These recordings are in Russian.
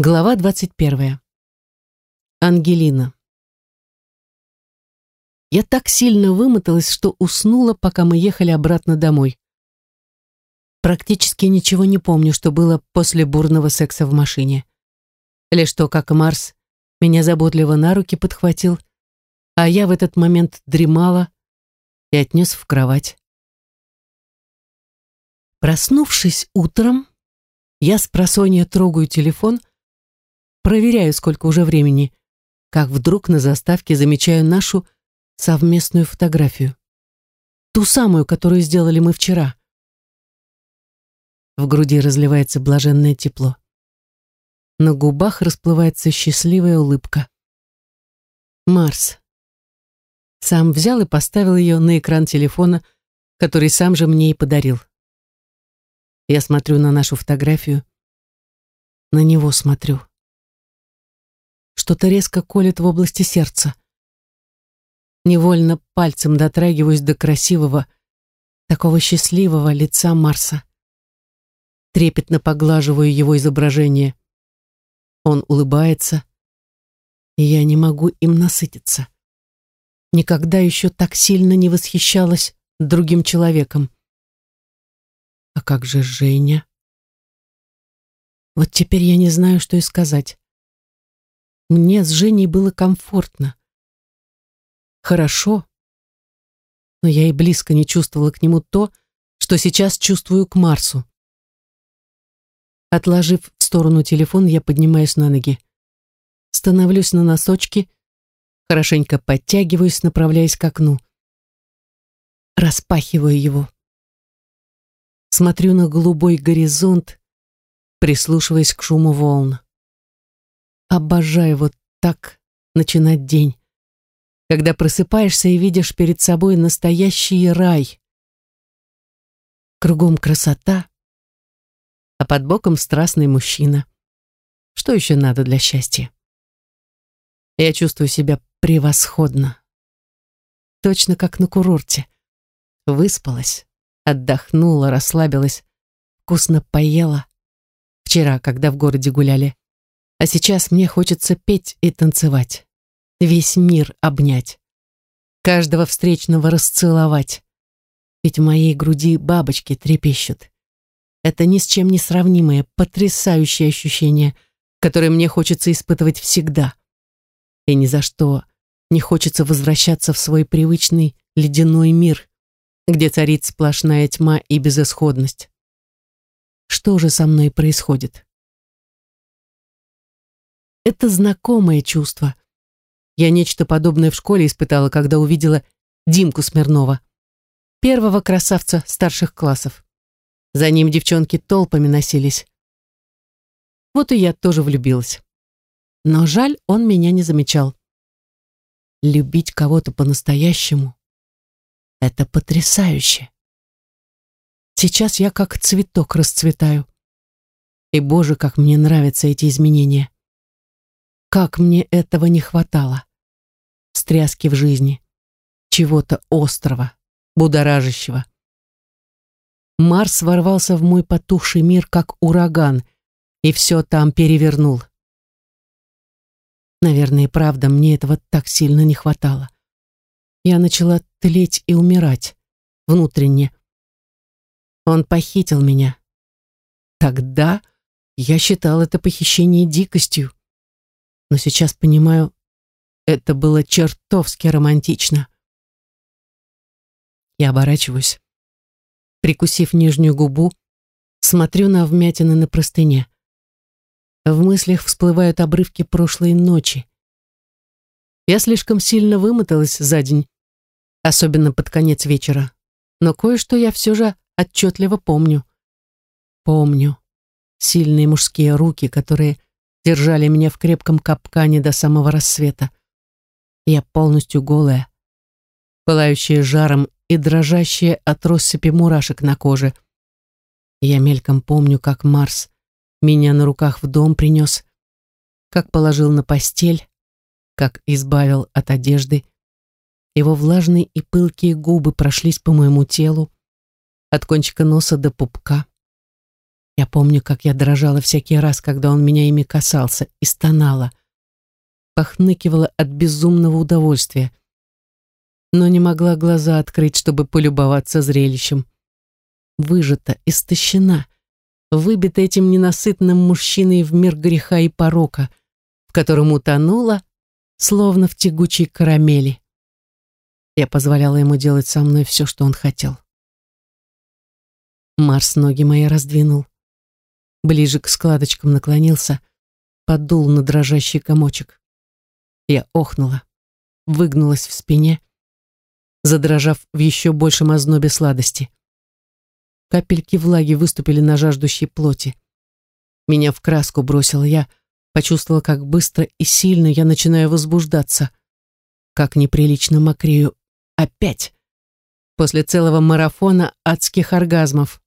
Глава 21. Ангелина. Я так сильно вымоталась, что уснула, пока мы ехали обратно домой. Практически ничего не помню, что было после бурного секса в машине. Лишь то, как Марс меня заботливо на руки подхватил, а я в этот момент дремала и отнес в кровать. Проснувшись утром, я с просонья трогаю телефон — проверяю, сколько уже времени, как вдруг на заставке замечаю нашу совместную фотографию. Ту самую, которую сделали мы вчера. В груди разливается блаженное тепло. На губах расплывается счастливая улыбка. Марс. Сам взял и поставил ее на экран телефона, который сам же мне и подарил. Я смотрю на нашу фотографию. На него смотрю. Что-то резко колет в области сердца. Невольно пальцем дотрагиваюсь до красивого, такого счастливого лица Марса. Трепетно поглаживаю его изображение. Он улыбается, и я не могу им насытиться. Никогда еще так сильно не восхищалась другим человеком. А как же Женя? Вот теперь я не знаю, что и сказать. Мне с Женей было комфортно. Хорошо. Но я и близко не чувствовала к нему то, что сейчас чувствую к Марсу. Отложив в сторону телефон, я поднимаюсь на ноги. Становлюсь на носочки, хорошенько подтягиваюсь, направляясь к окну. Распахиваю его. Смотрю на голубой горизонт, прислушиваясь к шуму волн. Обожаю вот так начинать день, когда просыпаешься и видишь перед собой настоящий рай. Кругом красота, а под боком страстный мужчина. Что еще надо для счастья? Я чувствую себя превосходно. Точно как на курорте. Выспалась, отдохнула, расслабилась, вкусно поела. Вчера, когда в городе гуляли. А сейчас мне хочется петь и танцевать. Весь мир обнять. Каждого встречного расцеловать. Ведь в моей груди бабочки трепещут. Это ни с чем не сравнимое, потрясающее ощущение, которое мне хочется испытывать всегда. И ни за что не хочется возвращаться в свой привычный ледяной мир, где царит сплошная тьма и безысходность. Что же со мной происходит? Это знакомое чувство. Я нечто подобное в школе испытала, когда увидела Димку Смирнова, первого красавца старших классов. За ним девчонки толпами носились. Вот и я тоже влюбилась. Но жаль, он меня не замечал. Любить кого-то по-настоящему — это потрясающе. Сейчас я как цветок расцветаю. И, боже, как мне нравятся эти изменения. Как мне этого не хватало. Стряски в жизни. Чего-то острого, будоражащего. Марс ворвался в мой потухший мир, как ураган, и все там перевернул. Наверное, правда, мне этого так сильно не хватало. Я начала тлеть и умирать внутренне. Он похитил меня. Тогда я считал это похищение дикостью но сейчас понимаю, это было чертовски романтично. Я оборачиваюсь. Прикусив нижнюю губу, смотрю на вмятины на простыне. В мыслях всплывают обрывки прошлой ночи. Я слишком сильно вымоталась за день, особенно под конец вечера, но кое-что я все же отчетливо помню. Помню сильные мужские руки, которые держали меня в крепком капкане до самого рассвета. Я полностью голая, пылающая жаром и дрожащая от россыпи мурашек на коже. Я мельком помню, как Марс меня на руках в дом принес, как положил на постель, как избавил от одежды. Его влажные и пылкие губы прошлись по моему телу, от кончика носа до пупка. Я помню, как я дрожала всякий раз, когда он меня ими касался, и стонала. Похныкивала от безумного удовольствия. Но не могла глаза открыть, чтобы полюбоваться зрелищем. Выжата, истощена, выбита этим ненасытным мужчиной в мир греха и порока, в котором утонула, словно в тягучей карамели. Я позволяла ему делать со мной все, что он хотел. Марс ноги мои раздвинул ближе к складочкам наклонился, подул на дрожащий комочек. Я охнула, выгнулась в спине, задрожав в еще большем ознобе сладости. Капельки влаги выступили на жаждущей плоти. Меня в краску бросил я, почувствовала, как быстро и сильно я начинаю возбуждаться. Как неприлично мокрею. Опять. После целого марафона адских оргазмов.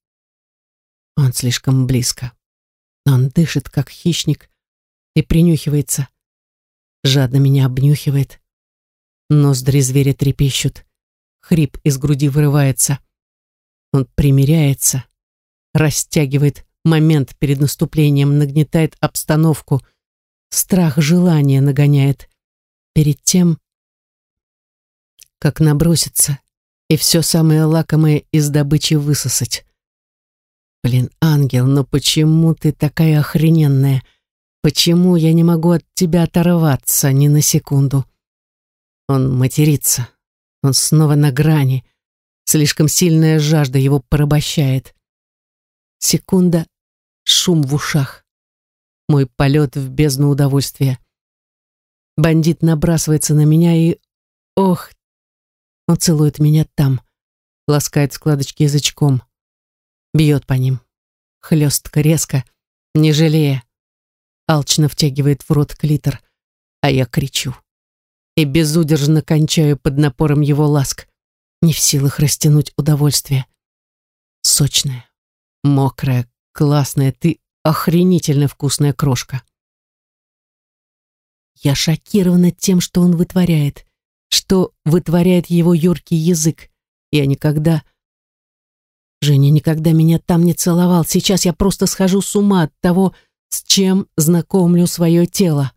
Он слишком близко. Он дышит, как хищник, и принюхивается. Жадно меня обнюхивает. Ноздри зверя трепещут. Хрип из груди вырывается. Он примиряется, растягивает момент перед наступлением, нагнетает обстановку. Страх желания нагоняет. Перед тем, как наброситься и все самое лакомое из добычи высосать. Ангел, но почему ты такая охрененная? Почему я не могу от тебя оторваться ни на секунду? Он матерится. Он снова на грани. Слишком сильная жажда его порабощает. Секунда, шум в ушах. Мой полет в бездну удовольствия. Бандит набрасывается на меня и... Ох! Он целует меня там, ласкает складочки язычком бьет по ним. Хлестко, резко, не жалея. Алчно втягивает в рот клитор, а я кричу. И безудержно кончаю под напором его ласк, не в силах растянуть удовольствие. Сочная, мокрая, классная, ты охренительно вкусная крошка. Я шокирована тем, что он вытворяет, что вытворяет его юркий язык. Я никогда Женя никогда меня там не целовал. Сейчас я просто схожу с ума от того, с чем знакомлю свое тело.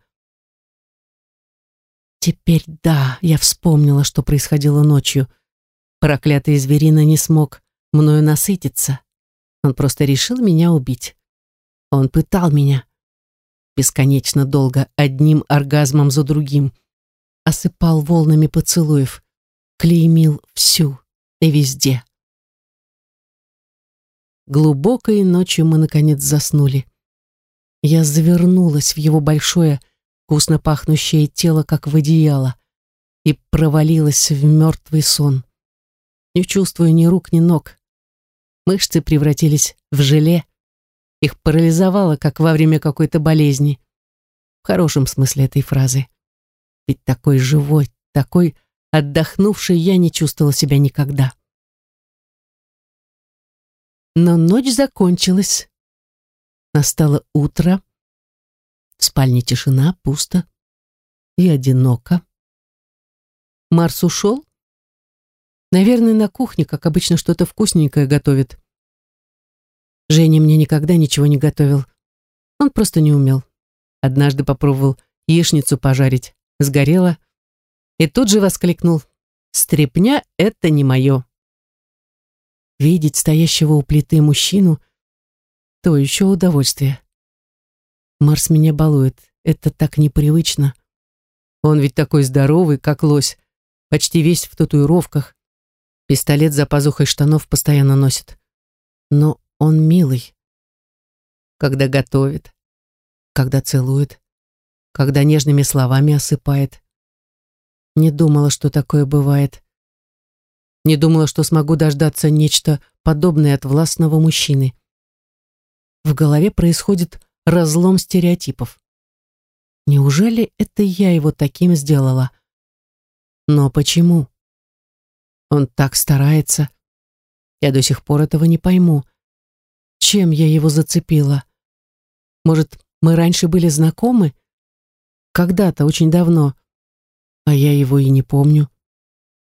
Теперь да, я вспомнила, что происходило ночью. Проклятый зверина не смог мною насытиться. Он просто решил меня убить. Он пытал меня. Бесконечно долго, одним оргазмом за другим. Осыпал волнами поцелуев. Клеймил всю и везде. Глубокой ночью мы, наконец, заснули. Я завернулась в его большое, вкусно пахнущее тело, как в одеяло, и провалилась в мертвый сон. Не чувствую ни рук, ни ног. Мышцы превратились в желе. Их парализовало, как во время какой-то болезни. В хорошем смысле этой фразы. Ведь такой живой, такой отдохнувший я не чувствовала себя никогда. Но ночь закончилась. Настало утро. В спальне тишина, пусто и одиноко. Марс ушел? Наверное, на кухне, как обычно, что-то вкусненькое готовит. Женя мне никогда ничего не готовил. Он просто не умел. Однажды попробовал яичницу пожарить. Сгорела. И тут же воскликнул. «Стрепня — это не мое». Видеть стоящего у плиты мужчину — то еще удовольствие. Марс меня балует. Это так непривычно. Он ведь такой здоровый, как лось, почти весь в татуировках. Пистолет за пазухой штанов постоянно носит. Но он милый. Когда готовит, когда целует, когда нежными словами осыпает. Не думала, что такое бывает. Не думала, что смогу дождаться нечто подобное от властного мужчины. В голове происходит разлом стереотипов. Неужели это я его таким сделала? Но почему? Он так старается. Я до сих пор этого не пойму. Чем я его зацепила? Может, мы раньше были знакомы? Когда-то, очень давно. А я его и не помню.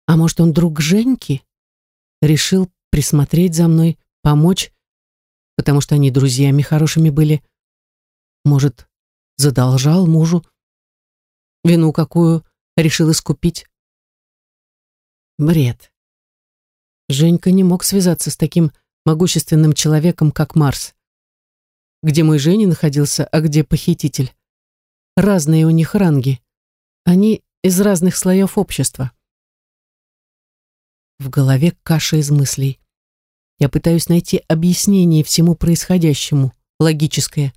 А может, он друг Женьки? Решил присмотреть за мной, помочь? потому что они друзьями хорошими были. Может, задолжал мужу? Вину какую решил искупить? Бред. Женька не мог связаться с таким могущественным человеком, как Марс. Где мой Женя находился, а где похититель? Разные у них ранги. Они из разных слоев общества. В голове каша из мыслей. Я пытаюсь найти объяснение всему происходящему, логическое.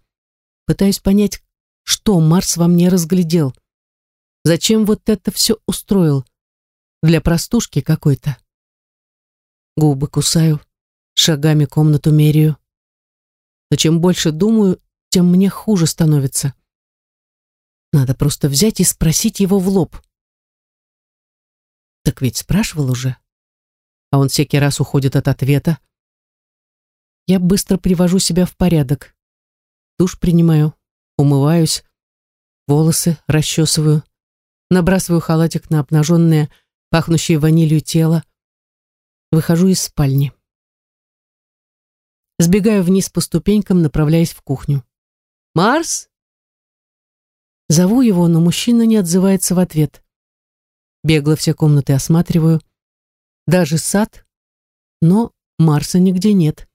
Пытаюсь понять, что Марс во мне разглядел. Зачем вот это все устроил? Для простушки какой-то. Губы кусаю, шагами комнату меряю. Но чем больше думаю, тем мне хуже становится. Надо просто взять и спросить его в лоб. Так ведь спрашивал уже. А он всякий раз уходит от ответа. Я быстро привожу себя в порядок. Душ принимаю, умываюсь, волосы расчесываю, набрасываю халатик на обнаженное, пахнущее ванилью тело, выхожу из спальни. Сбегаю вниз по ступенькам, направляясь в кухню. «Марс?» Зову его, но мужчина не отзывается в ответ. Бегло все комнаты осматриваю, даже сад, но Марса нигде нет.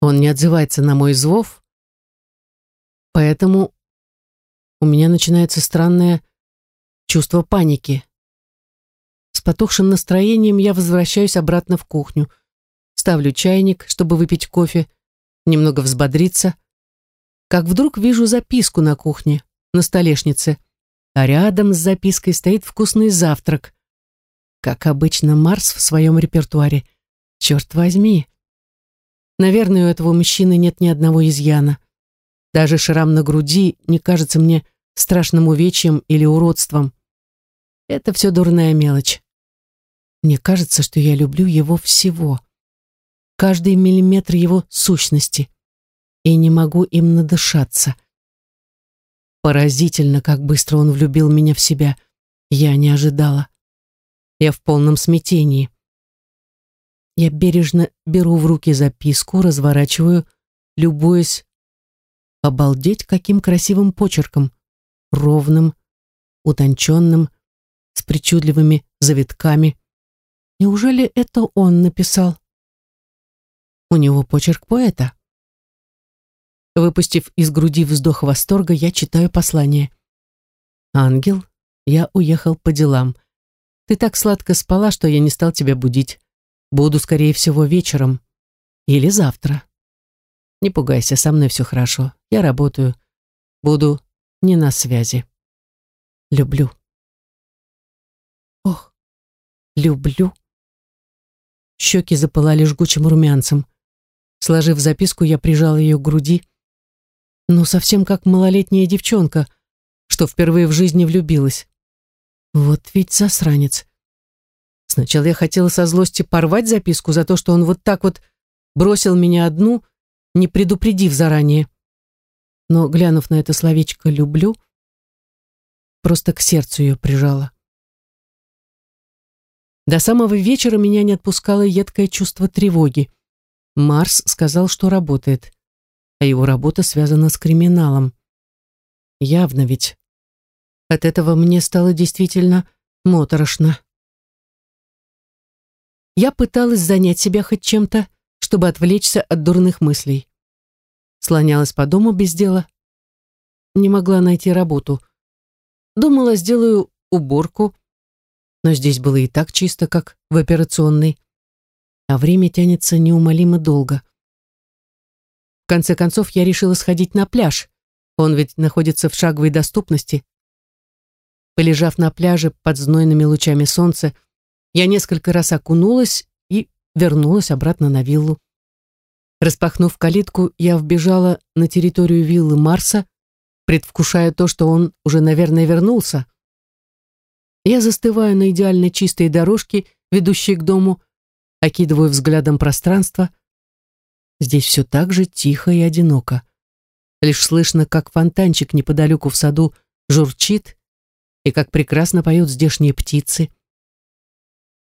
Он не отзывается на мой зов, поэтому у меня начинается странное чувство паники. С потухшим настроением я возвращаюсь обратно в кухню, ставлю чайник, чтобы выпить кофе, немного взбодриться, как вдруг вижу записку на кухне, на столешнице, а рядом с запиской стоит вкусный завтрак. Как обычно, Марс в своем репертуаре. Черт возьми, Наверное, у этого мужчины нет ни одного изъяна. Даже шрам на груди не кажется мне страшным увечьем или уродством. Это все дурная мелочь. Мне кажется, что я люблю его всего. Каждый миллиметр его сущности. И не могу им надышаться. Поразительно, как быстро он влюбил меня в себя. Я не ожидала. Я в полном смятении. Я бережно беру в руки записку, разворачиваю, любуясь. Обалдеть, каким красивым почерком. Ровным, утонченным, с причудливыми завитками. Неужели это он написал? У него почерк поэта. Выпустив из груди вздох восторга, я читаю послание. «Ангел, я уехал по делам. Ты так сладко спала, что я не стал тебя будить. Буду, скорее всего, вечером. Или завтра. Не пугайся, со мной все хорошо. Я работаю. Буду не на связи. Люблю. Ох, люблю. Щеки запылали жгучим румянцем. Сложив записку, я прижала ее к груди. Ну, совсем как малолетняя девчонка, что впервые в жизни влюбилась. Вот ведь засранец. Сначала я хотела со злости порвать записку за то, что он вот так вот бросил меня одну, не предупредив заранее. Но, глянув на это словечко «люблю», просто к сердцу ее прижала. До самого вечера меня не отпускало едкое чувство тревоги. Марс сказал, что работает, а его работа связана с криминалом. Явно ведь. От этого мне стало действительно моторошно. Я пыталась занять себя хоть чем-то, чтобы отвлечься от дурных мыслей. Слонялась по дому без дела. Не могла найти работу. Думала, сделаю уборку, но здесь было и так чисто, как в операционной. А время тянется неумолимо долго. В конце концов, я решила сходить на пляж. Он ведь находится в шаговой доступности. Полежав на пляже под знойными лучами солнца, я несколько раз окунулась и вернулась обратно на виллу. Распахнув калитку, я вбежала на территорию виллы Марса, предвкушая то, что он уже, наверное, вернулся. Я застываю на идеально чистой дорожке, ведущей к дому, окидываю взглядом пространство. Здесь все так же тихо и одиноко. Лишь слышно, как фонтанчик неподалеку в саду журчит и как прекрасно поют здешние птицы.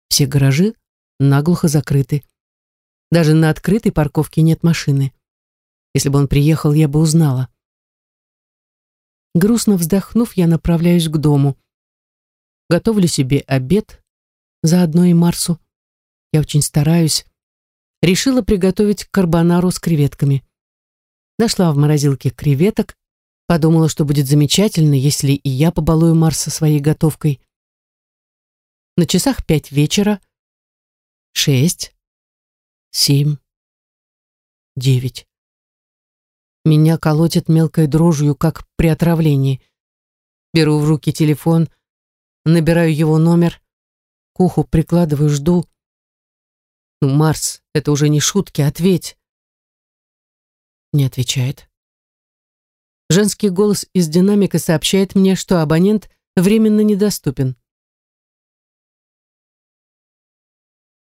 Все гаражи наглухо закрыты. Даже на открытой парковке нет машины. Если бы он приехал, я бы узнала. Грустно вздохнув, я направляюсь к дому. Готовлю себе обед, заодно и Марсу. Я очень стараюсь. Решила приготовить карбонару с креветками. Нашла в морозилке креветок, подумала, что будет замечательно, если и я побалую Марса своей готовкой. На часах пять вечера, шесть, семь, девять. Меня колотит мелкой дрожью, как при отравлении. Беру в руки телефон, набираю его номер, к уху прикладываю, жду. Ну, Марс, это уже не шутки, ответь. Не отвечает. Женский голос из динамика сообщает мне, что абонент временно недоступен.